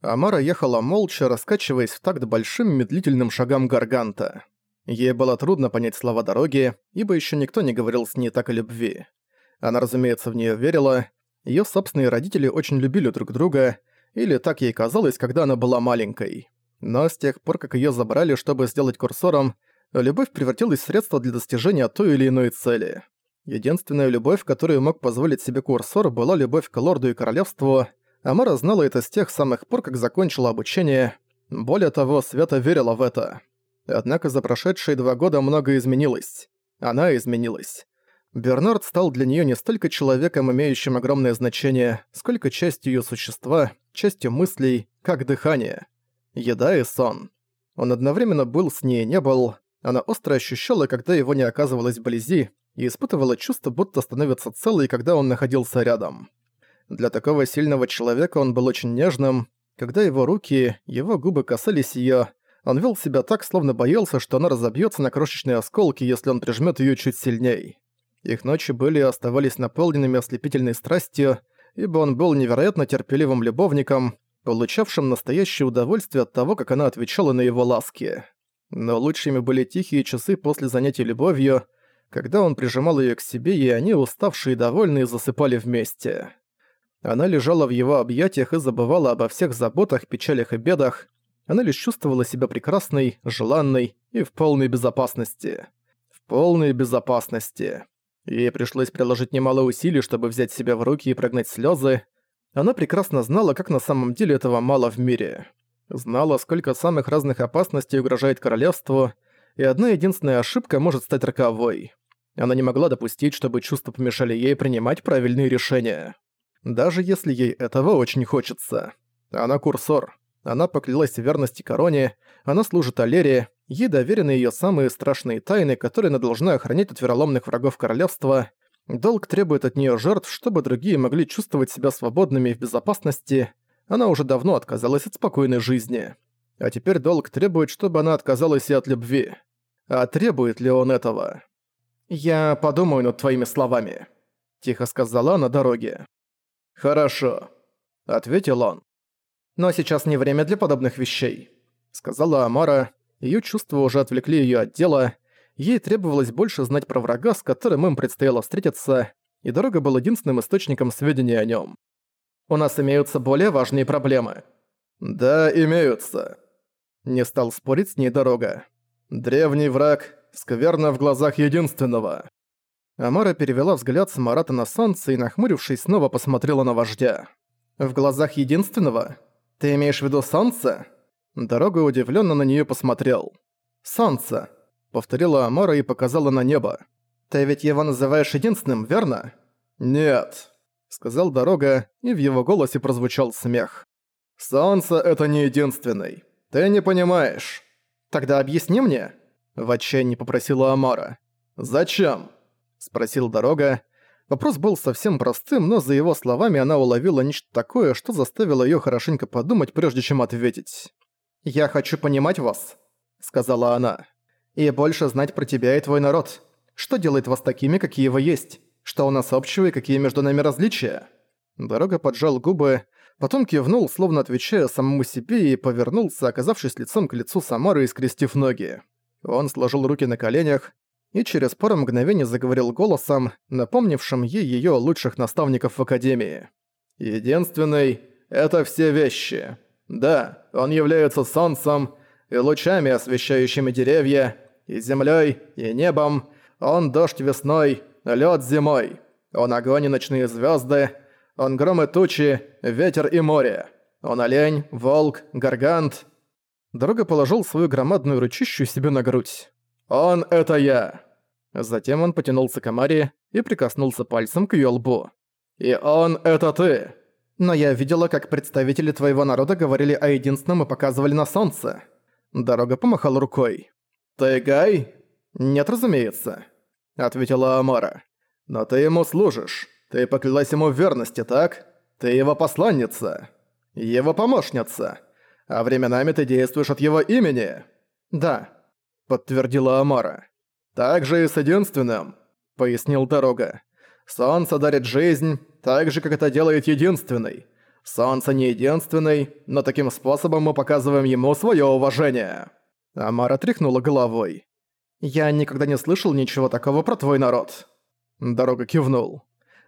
Амара ехала молча, раскачиваясь в такт большим медлительным шагам Гарганта. Ей было трудно понять слова дороги, ибо еще никто не говорил с ней так о любви. Она, разумеется, в нее верила. Ее собственные родители очень любили друг друга, или так ей казалось, когда она была маленькой. Но с тех пор, как ее забрали, чтобы сделать курсором, любовь превратилась в средство для достижения той или иной цели. Единственная любовь, которую мог позволить себе курсор, была любовь к лорду и королевству. Амара знала это с тех самых пор, как закончила обучение. Более того, Света верила в это. Однако за прошедшие два года многое изменилось. Она изменилась. Бернард стал для нее не столько человеком, имеющим огромное значение, сколько частью ее существа, частью мыслей, как дыхание. Еда и сон. Он одновременно был с ней и не был. Она остро ощущала, когда его не оказывалось вблизи, и испытывала чувство, будто становится целой, когда он находился рядом. Для такого сильного человека он был очень нежным. Когда его руки, его губы касались её, он вел себя так, словно боялся, что она разобьется на крошечные осколки, если он прижмет ее чуть сильней. Их ночи были и оставались наполненными ослепительной страстью, ибо он был невероятно терпеливым любовником, получавшим настоящее удовольствие от того, как она отвечала на его ласки. Но лучшими были тихие часы после занятий любовью, когда он прижимал ее к себе, и они, уставшие и довольные, засыпали вместе. Она лежала в его объятиях и забывала обо всех заботах, печалях и бедах. Она лишь чувствовала себя прекрасной, желанной и в полной безопасности. В полной безопасности. Ей пришлось приложить немало усилий, чтобы взять себя в руки и прогнать слезы. Она прекрасно знала, как на самом деле этого мало в мире. Знала, сколько самых разных опасностей угрожает королевству, и одна единственная ошибка может стать роковой. Она не могла допустить, чтобы чувства помешали ей принимать правильные решения. Даже если ей этого очень хочется. Она курсор. Она поклялась в верности короне, она служит Алере, ей доверены ее самые страшные тайны, которые она должна охранять от вероломных врагов королевства. Долг требует от нее жертв, чтобы другие могли чувствовать себя свободными и в безопасности. Она уже давно отказалась от спокойной жизни. А теперь долг требует, чтобы она отказалась и от любви. А требует ли он этого? «Я подумаю над твоими словами», – тихо сказала на дороге. «Хорошо», – ответил он. «Но сейчас не время для подобных вещей», – сказала Амара. Её чувства уже отвлекли её от дела. Ей требовалось больше знать про врага, с которым им предстояло встретиться, и дорога был единственным источником сведений о нём. «У нас имеются более важные проблемы». «Да, имеются». Не стал спорить с ней дорога. «Древний враг, скверно в глазах единственного». Амара перевела взгляд с Марата на солнце и, нахмурившись, снова посмотрела на вождя. «В глазах единственного? Ты имеешь в виду солнце?» Дорога удивленно на нее посмотрел. «Солнце», — повторила Амара и показала на небо. «Ты ведь его называешь единственным, верно?» «Нет», — сказал Дорога, и в его голосе прозвучал смех. «Солнце — это не единственный. Ты не понимаешь». «Тогда объясни мне», — в отчаянии попросила Амара. «Зачем?» — спросил Дорога. Вопрос был совсем простым, но за его словами она уловила нечто такое, что заставило её хорошенько подумать, прежде чем ответить. «Я хочу понимать вас», — сказала она. «И больше знать про тебя и твой народ. Что делает вас такими, какие вы есть? Что у нас общего и какие между нами различия?» Дорога поджал губы, потом кивнул, словно отвечая самому себе, и повернулся, оказавшись лицом к лицу Самары и скрестив ноги. Он сложил руки на коленях, и через пару мгновений заговорил голосом, напомнившим ей её лучших наставников в Академии. «Единственный — это все вещи. Да, он является солнцем и лучами, освещающими деревья, и землей, и небом. Он дождь весной, лед зимой. Он огонь и ночные звезды. Он гром и тучи, ветер и море. Он олень, волк, гаргант». Дорога положил свою громадную ручищу себе на грудь. «Он — это я!» Затем он потянулся к Амаре и прикоснулся пальцем к её лбу. «И он — это ты!» «Но я видела, как представители твоего народа говорили о единственном и показывали на солнце». Дорога помахал рукой. «Ты Гай?» «Нет, разумеется», — ответила Амара. «Но ты ему служишь. Ты поклялась ему в верности, так? Ты его посланница. Его помощница. А временами ты действуешь от его имени». «Да», подтвердила Амара. «Так же и с единственным», — пояснил Дорога. «Солнце дарит жизнь, так же, как это делает единственный. Солнце не единственный, но таким способом мы показываем ему свое уважение». Амара тряхнула головой. «Я никогда не слышал ничего такого про твой народ». Дорога кивнул.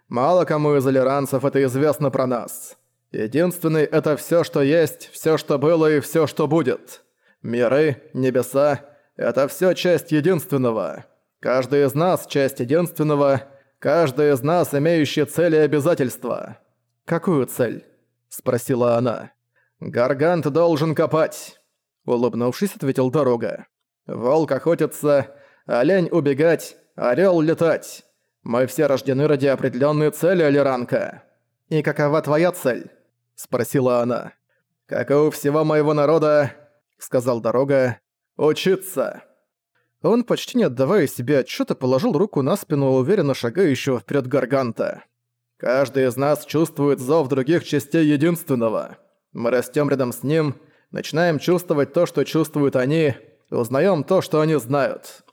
«Мало кому из алиранцев это известно про нас. Единственный — это все, что есть, все, что было и все, что будет. Миры, небеса — это все часть единственного. Каждый из нас — часть единственного, каждый из нас имеющий цели и обязательства». «Какую цель?» спросила она. «Гаргант должен копать», — улыбнувшись, ответил Дорога. «Волк охотится, олень убегать, орел летать. Мы все рождены ради определенной цели, Алиранка». «И какова твоя цель?» — спросила она. «Как и у всего моего народа», — сказал Дорога, — «учиться». Он, почти не отдавая себе отчета, положил руку на спину уверенно шагающего вперед Гарганта. Каждый из нас чувствует зов других частей Единственного. Мы растем рядом с ним, начинаем чувствовать то, что чувствуют они, узнаем то, что они знают.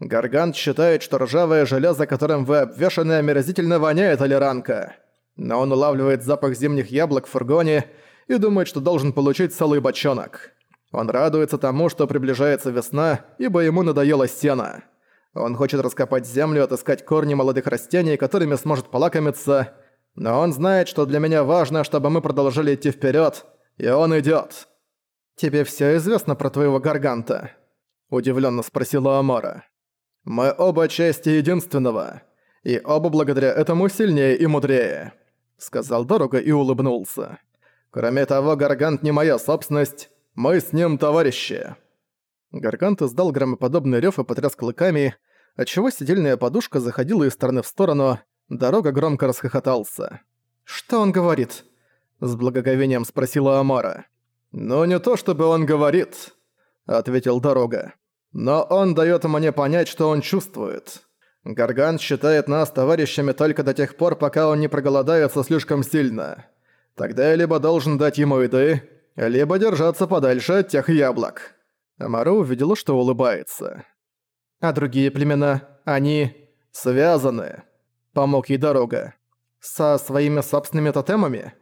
Гаргант считает, что ржавое железо, которым вы обвешаны, омерзительно воняет Алиранка. Но он улавливает запах зимних яблок в фургоне и думает, что должен получить целый бочонок. Он радуется тому, что приближается весна, ибо ему надоело сено. Он хочет раскопать землю, отыскать корни молодых растений, которыми сможет полакомиться, но он знает, что для меня важно, чтобы мы продолжили идти вперед, и он идет. «Тебе все известно про твоего Гарганта?» – удивленно спросила Амара. «Мы оба части единственного, и оба благодаря этому сильнее и мудрее», – сказал Дорога и улыбнулся. «Кроме того, Гаргант не моя собственность, мы с ним товарищи». Гаргант издал громоподобный рёв и потряс клыками, отчего сидельная подушка заходила из стороны в сторону, дорога громко расхохотался. «Что он говорит?» – с благоговением спросила Амара. «Ну не то чтобы он говорит», – ответил дорога. «Но он даёт мне понять, что он чувствует. Гаргант считает нас товарищами только до тех пор, пока он не проголодается слишком сильно. Тогда я либо должен дать ему еды, либо держаться подальше от тех яблок». Амара увидела, что улыбается. «А другие племена, они связаны», — помог ей дорога. «Со своими собственными тотемами?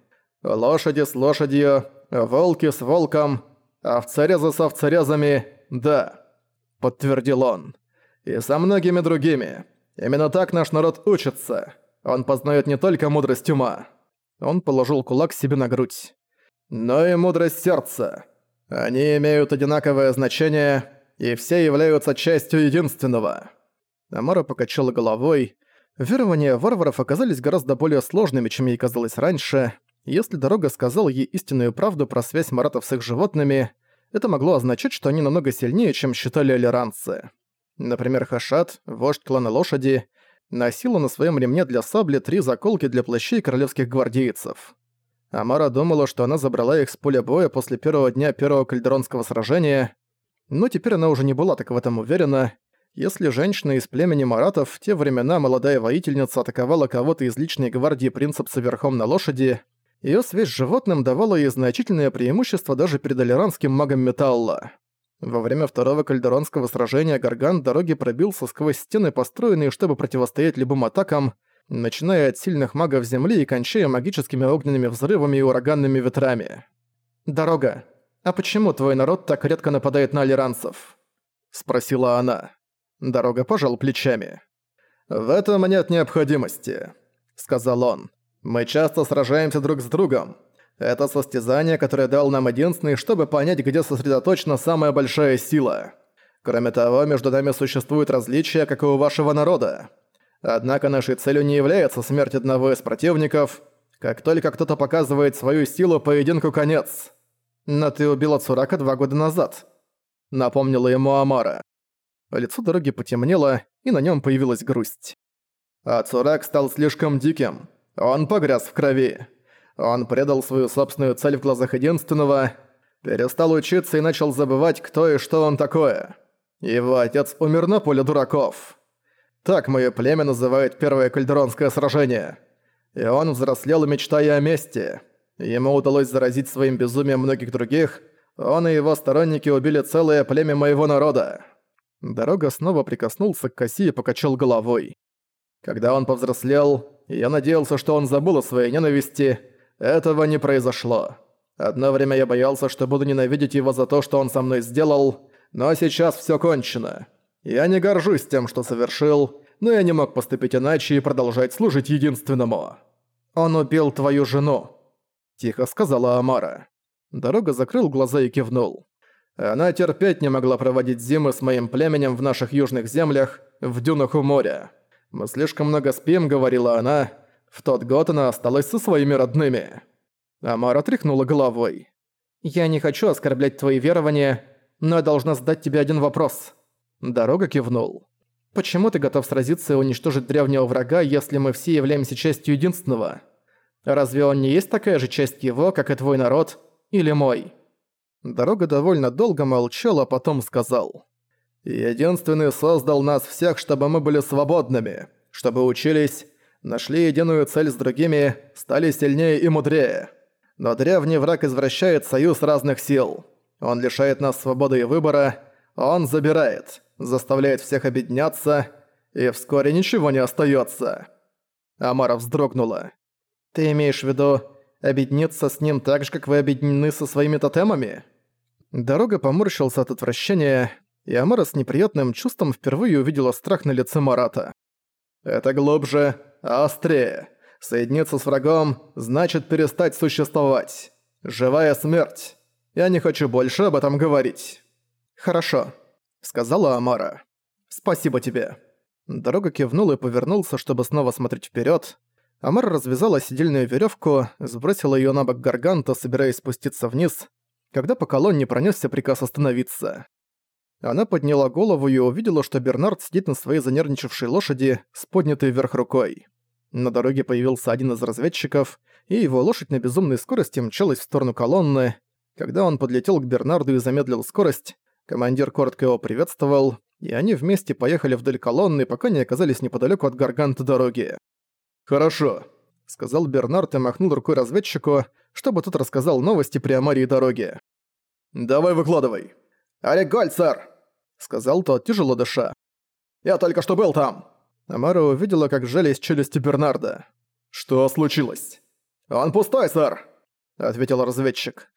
Лошади с лошадью, волки с волком, овцерезы с овцерезами, да», — подтвердил он. «И со многими другими. Именно так наш народ учится. Он познает не только мудрость ума». Он положил кулак себе на грудь. «Но и мудрость сердца». Они имеют одинаковое значение, и все являются частью единственного». Амара покачала головой. Верования варваров оказались гораздо более сложными, чем ей казалось раньше. Если Дорога сказал ей истинную правду про связь маратов с их животными, это могло означать, что они намного сильнее, чем считали алиранцы. Например, Хашат, вождь клана лошади, носила на своем ремне для сабли три заколки для плащей королевских гвардейцев. Амара думала, что она забрала их с поля боя после первого дня первого кальдеронского сражения, но теперь она уже не была так в этом уверена. Если женщина из племени Маратов в те времена молодая воительница атаковала кого-то из личной гвардии принцепса верхом на лошади, её связь с животным давала ей значительное преимущество даже перед алиранским магом металла. Во время второго кальдеронского сражения Гарган дороги пробился сквозь стены, построенные, чтобы противостоять любым атакам, начиная от сильных магов Земли и кончая магическими огненными взрывами и ураганными ветрами. «Дорога, а почему твой народ так редко нападает на алиранцев?» — спросила она. Дорога пожал плечами. «В этом нет необходимости», — сказал он. «Мы часто сражаемся друг с другом. Это состязание, которое дал нам единственный, чтобы понять, где сосредоточена самая большая сила. Кроме того, между нами существуют различия, как и у вашего народа. Однако нашей целью не является смерть одного из противников. Как только кто-то показывает свою силу, поединку конец. Но ты убила Цурака два года назад. Напомнила ему Амара. Лицо дороги потемнело, и на нем появилась грусть. А Цурак стал слишком диким. Он погряз в крови. Он предал свою собственную цель в глазах единственного, перестал учиться и начал забывать, кто и что он такое. Его отец умер на поле дураков. Так моё племя называет первое кальдеронское сражение. И он взрослел, мечтая о мести. Ему удалось заразить своим безумием многих других. Он и его сторонники убили целое племя моего народа. Дорога снова прикоснулся к косе и покачал головой. Когда он повзрослел, я надеялся, что он забыл о своей ненависти, этого не произошло. Одно время я боялся, что буду ненавидеть его за то, что он со мной сделал, но сейчас всё кончено. Я не горжусь тем, что совершил, но я не мог поступить иначе и продолжать служить единственному. Он убил твою жену», – тихо сказала Амара. Дорога закрыл глаза и кивнул. Она терпеть не могла проводить зимы с моим племенем в наших южных землях, в дюнах у моря. «Мы слишком много спим», — говорила она. В тот год она осталась со своими родными. Амара тряхнула головой. «Я не хочу оскорблять твои верования, но я должна задать тебе один вопрос». Дорога кивнул. «Почему ты готов сразиться и уничтожить древнего врага, если мы все являемся частью единственного? Разве он не есть такая же часть его, как и твой народ, или мой?» Дорога довольно долго молчал, а потом сказал. «Единственный создал нас всех, чтобы мы были свободными, чтобы учились, нашли единую цель с другими, стали сильнее и мудрее. Но древний враг извращает союз разных сил. Он лишает нас свободы и выбора, он забирает, заставляет всех объединяться, и вскоре ничего не остается. Амара вздрогнула. «Ты имеешь в виду объединиться с ним так же, как вы объединены со своими тотемами?» Дорога поморщился от отвращения, и Амара с неприятным чувством впервые увидела страх на лице Марата. «Это глубже, острее. Соединиться с врагом значит перестать существовать. Живая смерть. Я не хочу больше об этом говорить». «Хорошо», — сказала Амара. «Спасибо тебе». Дорога кивнул и повернулся, чтобы снова смотреть вперед. Амара развязала сидельную веревку, сбросила ее на бок Гарганта, собираясь спуститься вниз, когда по колонне пронесся приказ остановиться. Она подняла голову и увидела, что Бернард сидит на своей занервничавшей лошади с поднятой вверх рукой. На дороге появился один из разведчиков, и его лошадь на безумной скорости мчалась в сторону колонны. Когда он подлетел к Бернарду и замедлил скорость, командир коротко его приветствовал, и они вместе поехали вдоль колонны, пока не оказались неподалеку от гарганта дороги. «Хорошо», — сказал Бернард и махнул рукой разведчику, чтобы тот рассказал новости при Амарии дороге. «Давай выкладывай». «Олег Гольд, сэр!» — сказал тот, тяжело дыша. «Я только что был там!» Амара увидела, как сжались челюсти Бернарда. «Что случилось?» «Он пустой, сэр!» — ответил разведчик.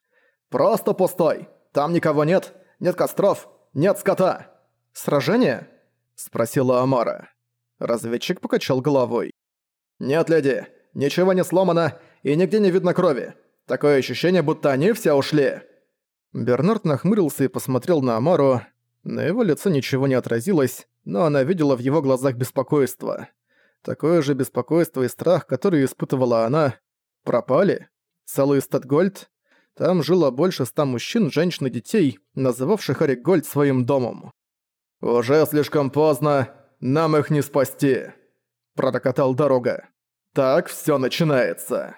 «Просто пустой. Там никого нет, нет костров, нет скота». «Сражение?» — спросила Амара. Разведчик покачал головой. «Нет, леди, ничего не сломано и нигде не видно крови. Такое ощущение, будто они все ушли». Бернард нахмурился и посмотрел на Амару. На его лице ничего не отразилось, но она видела в его глазах беспокойство. Такое же беспокойство и страх, который испытывала она, пропали. Целый Статгольд. Там жило больше ста мужчин, женщин и детей, называвших Оригольд своим домом. «Уже слишком поздно, нам их не спасти», — пророкотал дорога. «Так все начинается».